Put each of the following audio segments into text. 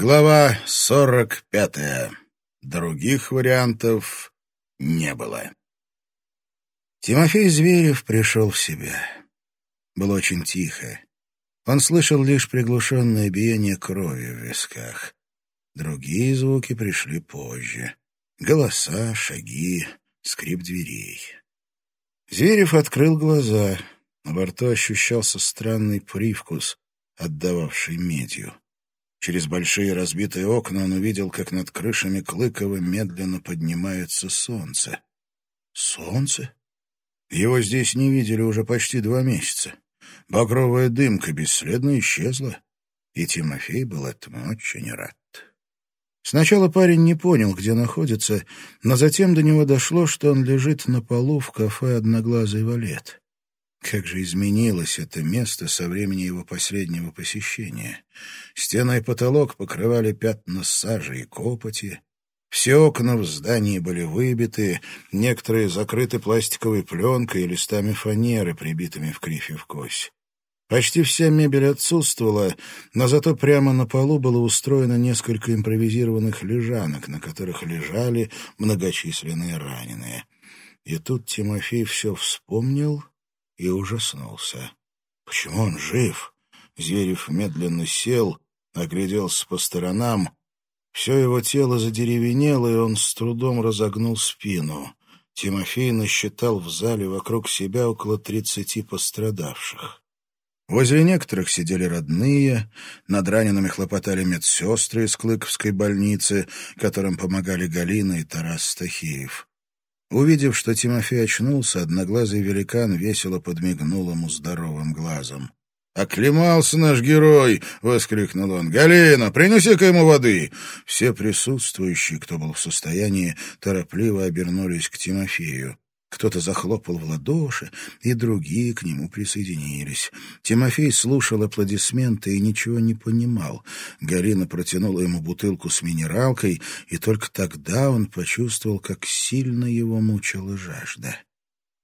Глава сорок пятая. Других вариантов не было. Тимофей Зверев пришел в себя. Было очень тихо. Он слышал лишь приглушенное биение крови в висках. Другие звуки пришли позже. Голоса, шаги, скрип дверей. Зверев открыл глаза. Во рту ощущался странный привкус, отдававший медью. Через большие разбитые окна он увидел, как над крышами Клыкова медленно поднимается солнце. Солнце? Его здесь не видели уже почти два месяца. Багровая дымка бесследно исчезла, и Тимофей был этому очень рад. Сначала парень не понял, где находится, но затем до него дошло, что он лежит на полу в кафе «Одноглазый валет». Как же изменилось это место со времени его последнего посещения. Стены и потолок покрывали пятна сажи и копоти. Все окна в здании были выбиты, некоторые закрыты пластиковой пленкой и листами фанеры, прибитыми в крифе в кость. Почти вся мебель отсутствовала, но зато прямо на полу было устроено несколько импровизированных лежанок, на которых лежали многочисленные раненые. И тут Тимофей все вспомнил и ужаснулся. Почему он жив? Зверев медленно сел, огляделся по сторонам. Все его тело задеревенело, и он с трудом разогнул спину. Тимофей насчитал в зале вокруг себя около тридцати пострадавших. Возле некоторых сидели родные, над ранеными хлопотали медсестры из Клыковской больницы, которым помогали Галина и Тарас Стахеев. Увидев, что Тимофей очнулся, одноглазый великан весело подмигнул ему здоровым глазом. «Оклемался наш герой!» — воскликнул он. «Галина, принеси-ка ему воды!» Все присутствующие, кто был в состоянии, торопливо обернулись к Тимофею. Кто-то захлопал в ладоши, и другие к нему присоединились. Тимофей слушал аплодисменты и ничего не понимал. Галина протянула ему бутылку с минералкой, и только тогда он почувствовал, как сильно его мучила жажда.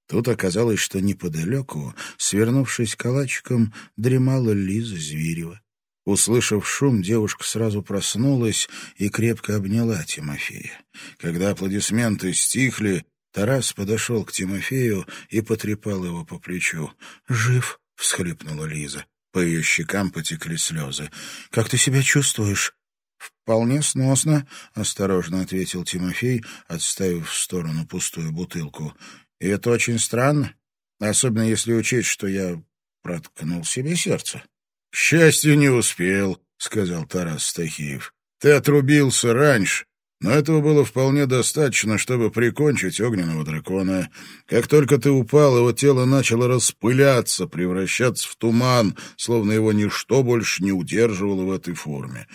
Тут оказалось, что неподалеку, свернувшись калачиком, дремала Лиза Зверева. Услышав шум, девушка сразу проснулась и крепко обняла Тимофея. Когда аплодисменты стихли, Тарас подошел к Тимофею и потрепал его по плечу. «Жив!» — всхлипнула Лиза. По ее щекам потекли слезы. «Как ты себя чувствуешь?» «Вполне сносно», — осторожно ответил Тимофей, отставив в сторону пустую бутылку. «И это очень странно, особенно если учесть, что я проткнул себе сердце». «К счастью, не успел», — сказал Тарас Стахиев. «Ты отрубился раньше, но этого было вполне достаточно, чтобы прикончить огненного дракона. Как только ты упал, его тело начало распыляться, превращаться в туман, словно его ничто больше не удерживало в этой форме.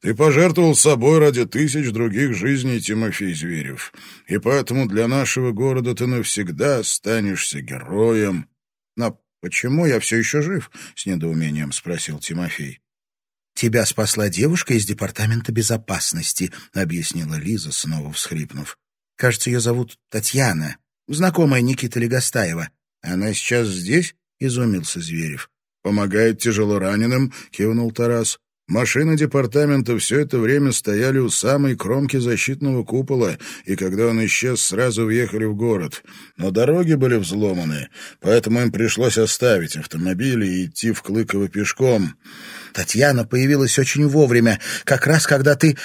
Ты пожертвовал собой ради тысяч других жизней, Тимофей Зверев, и поэтому для нашего города ты навсегда останешься героем. — Но почему я все еще жив? — с недоумением спросил Тимофей. «Тебя спасла девушка из департамента безопасности», — объяснила Лиза, снова всхрипнув. «Кажется, ее зовут Татьяна, знакомая Никиты Легостаева. Она сейчас здесь?» — изумился Зверев. «Помогает тяжело раненым», — кивнул Тарас. Машины департамента все это время стояли у самой кромки защитного купола, и когда он исчез, сразу въехали в город. Но дороги были взломаны, поэтому им пришлось оставить автомобили и идти в Клыково пешком. Татьяна появилась очень вовремя, как раз когда ты...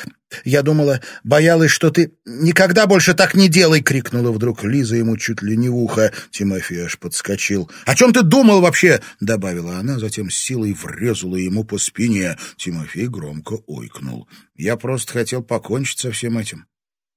Я думала, боялась, что ты... Никогда больше так не делай!» — крикнула вдруг Лиза ему чуть ли не в ухо. Тимофей аж подскочил. «О чем ты думал вообще?» — добавила она, затем силой врезала ему по спине. Тимофей громко ойкнул. «Я просто хотел покончить со всем этим.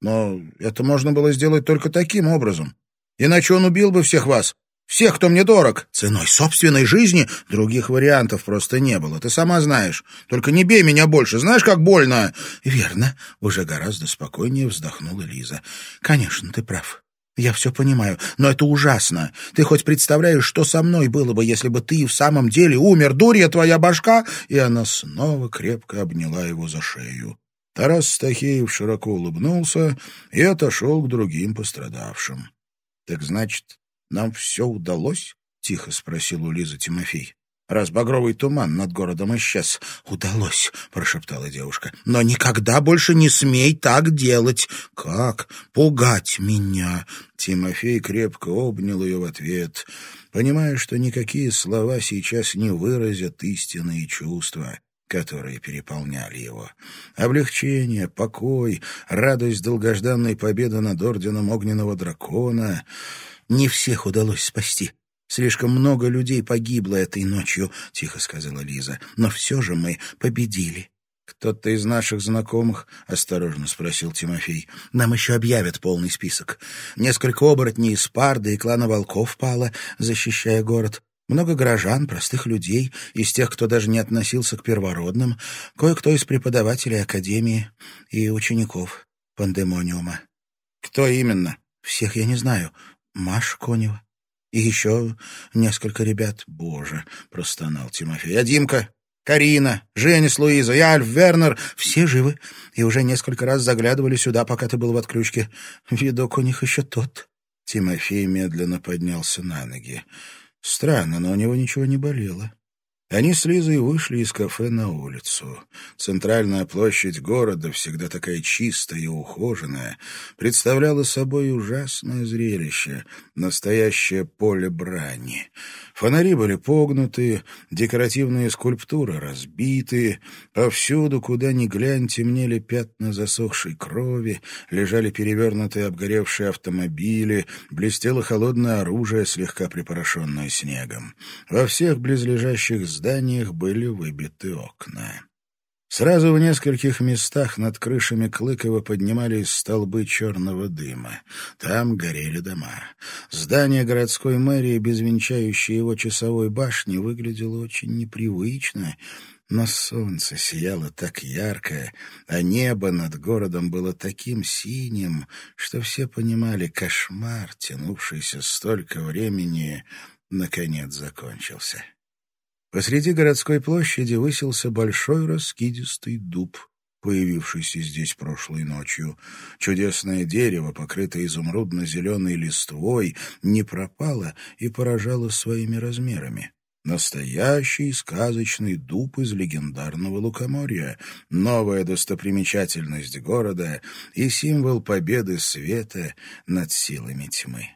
Но это можно было сделать только таким образом. Иначе он убил бы всех вас. Всех, кто мне дорог. Ценой собственной жизни других вариантов просто не было. Ты сама знаешь. Только не бей меня больше. Знаешь, как больно?» «Верно», — уже гораздо спокойнее вздохнула Лиза. «Конечно, ты прав. Я все понимаю, но это ужасно. Ты хоть представляешь, что со мной было бы, если бы ты в самом деле умер, дурья твоя башка?» И она снова крепко обняла его за шею. Тарас Стахеев широко улыбнулся и отошел к другим пострадавшим. «Так значит, нам все удалось?» — тихо спросил у Лизы Тимофей. раз багровый туман над городом исчез. «Удалось», — прошептала девушка. «Но никогда больше не смей так делать». «Как? Пугать меня?» Тимофей крепко обнял ее в ответ, понимая, что никакие слова сейчас не выразят истинные чувства которые переполняли его. Облегчение, покой, радость долгожданной победы над орденом огненного дракона. Не всех удалось спасти. «Слишком много людей погибло этой ночью», — тихо сказала Лиза. «Но все же мы победили». «Кто-то из наших знакомых?» — осторожно спросил Тимофей. «Нам еще объявят полный список. Несколько оборотней из Парды и клана Волков пало, защищая город. Много горожан, простых людей, из тех, кто даже не относился к первородным, кое-кто из преподавателей Академии и учеников Пандемониума. Кто именно? Всех я не знаю. Маша Конева. И еще несколько ребят. Боже, простонал Тимофей. А Димка? Карина, Женя с Луизой, Альф, Вернер — все живы и уже несколько раз заглядывали сюда, пока ты был в отключке. Видок у них еще тот. Тимофей медленно поднялся на ноги. Странно, но у него ничего не болело. Они с Лизой вышли из кафе на улицу. Центральная площадь города, всегда такая чистая и ухоженная, представляла собой ужасное зрелище, настоящее поле брани. Фонари были погнуты, декоративные скульптуры разбиты, повсюду, куда ни глянь, темнели пятна засохшей крови, лежали перевернутые обгоревшие автомобили, блестело холодное оружие, слегка припорошенное снегом. Во всех близлежащих зданиях были выбиты окна. Сразу в нескольких местах над крышами Клыкова поднимались столбы черного дыма. Там горели дома. Здание городской мэрии, без венчающей его часовой башни, выглядело очень непривычно, но солнце сияло так ярко, а небо над городом было таким синим, что все понимали, кошмар, тянувшийся столько времени, наконец закончился. Посреди городской площади высился большой раскидистый дуб, появившийся здесь прошлой ночью. Чудесное дерево, покрытое изумрудно-зеленой листвой, не пропало и поражало своими размерами. Настоящий сказочный дуб из легендарного лукоморья, новая достопримечательность города и символ победы света над силами тьмы.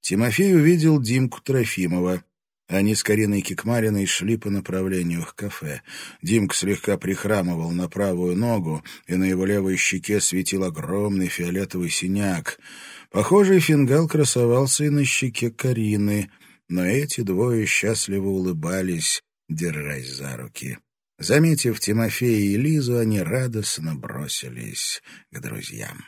Тимофей увидел Димку Трофимова, они с Кариной Кикмариной шли по направлению к кафе. Димка слегка прихрамывал на правую ногу, и на его левой щеке светил огромный фиолетовый синяк. Похожий фингал красовался и на щеке Карины, но эти двое счастливо улыбались, держась за руки. Заметив Тимофея и Лизу, они радостно бросились к друзьям.